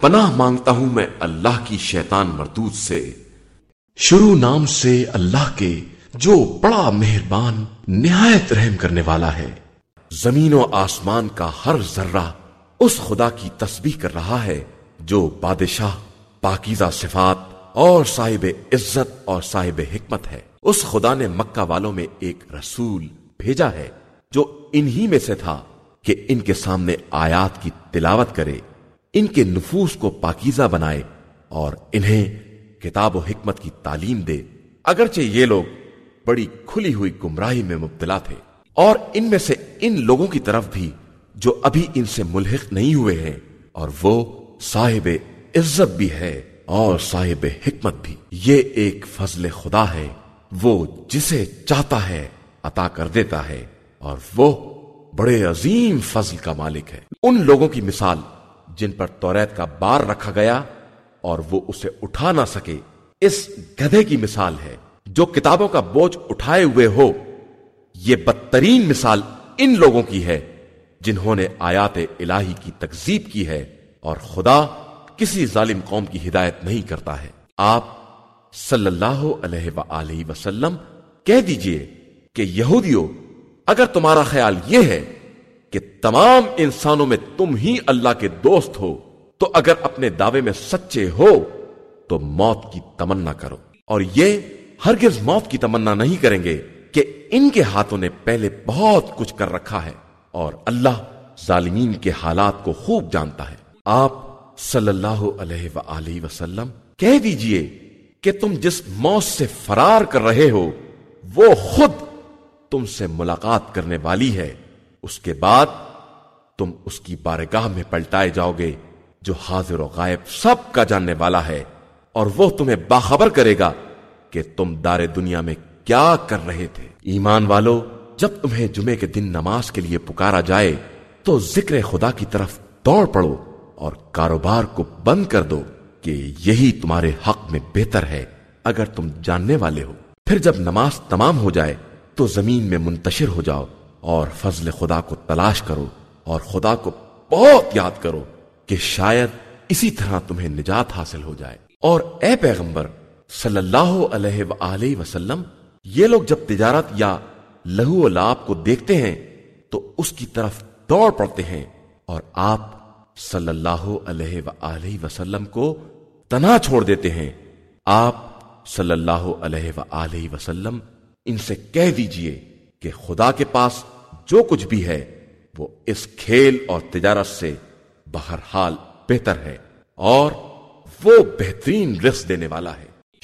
پناہ مانگتا ہوں میں اللہ کی شیطان مردود سے۔ شروع نام سے اللہ کے جو بڑا مہربان، نہایت رحم کرنے والا ہے۔ زمین و آسمان کا ہر ذرہ اس خدا کی تسبیح کر رہا ہے جو بادشاہ، پاکیزہ صفات اور صاحب عزت اور صاحب حکمت ہے۔ اس خدا نے مکہ والوں میں ایک رسول بھیجا ہے جو انہی میں سے تھا کہ ان کے سامنے آیات کی تلاوت کرے۔ ان کے نفوس کو پاکیزہ بنائے اور انہیں کتاب و حکمت کی تعلیم دے۔ اگرچہ یہ لوگ بڑی کھلی ہوئی گمراہی میں مبتلا تھے۔ اور ان میں سے ان لوگوں کی طرف بھی جو ابھی ان سے ملحق نہیں ہوئے ہیں، اور وہ صاحب عزت بھی ہے اور صاحب حکمت بھی۔ یہ ایک فضل خدا ہے، وہ جسے چاہتا ہے عطا کر دیتا ہے، اور وہ بڑے عظیم فضل کا مالک ہے۔ ان لوگوں کی مثال جن پر توریت کا بار رکھا گیا اور وہ اسے اٹھا نہ سکے۔ اس گدھے کی مثال ہے۔ جو کتابوں کا بوجھ اٹھائے ہوئے ہو، یہ بدترین مثال ان لوگوں کی ہے جنہوں نے آیات الہی کی تکزیب کی ہے اور خدا کسی ظالم قوم کی ہدایت نہیں کرتا ہے۔ آپ صلی اللہ علیہ وآلہ وسلم کہہ دیجیے کہ یہودیوں اگر تمہارا خیال یہ ہے کہ تمام انسانوں میں تم ہی اللہ کے دوست ہو، تو اگر اپنے دعوے میں سچے ہو، تو موت کی تمنا کرو۔ اور یہ ہرگز موت کی تمنا نہیں کریں گے کہ ان کے ہاتھوں نے پہلے بہت کچھ کر رکھا ہے اور اللہ ظالمین کے حالات کو خوب جانتا ہے۔ آپ صلی اللہ علیہ وآلہ وسلم کہہ دیجیے کہ تم جس موت سے فرار کر رہے ہو، وہ خود تم سے ملاقات کرنے والی ہے۔ اس کے بعد تم اس کی بارگاہ میں پلٹائے جاؤ گے، جو حاضر و غائب سب کا جاننے والا ہے، اور وہ تمہیں باخبر کرے گا کہ تم دار دنیا میں کیا کر رہے تھے۔ ایمان والو، جب تمہیں جمعے کے دن نماز کے لیے پکارا جائے، تو ذکر خدا کی طرف دوڑ پڑو اور کاروبار کو بند کر دو کہ یہی تمہارے حق میں بہتر ہے، اگر تم جاننے والے ہو۔ پھر جب نماز تمام ہو جائے، تو زمین میں منتشر ہو جاؤ۔ اور فضل خدا کو تلاش کرو اور خدا کو بہت یاد کرو کہ شاید اسی طرح تمہیں نجات حاصل ہو جائے۔ اور اے پیغمبر، صلی اللہ علیہ وآلہ وسلم، یہ لوگ جب تجارت یا لہو و لاب کو دیکھتے ہیں، تو اس کی طرف دوڑ پڑتے ہیں۔ اور آپ صلی اللہ علیہ وآلہ وسلم کو تنا چھوڑ دیتے ہیں۔ آپ صلی اللہ علیہ وآلہ وسلم، ان سے کہہ دیجیے کہ خدا کے پاس جو کچھ بھی ہے، وہ اس کھیل اور تجارت سے بہرحال بہتر ہے اور وہ بہترین رس دینے والا ہے۔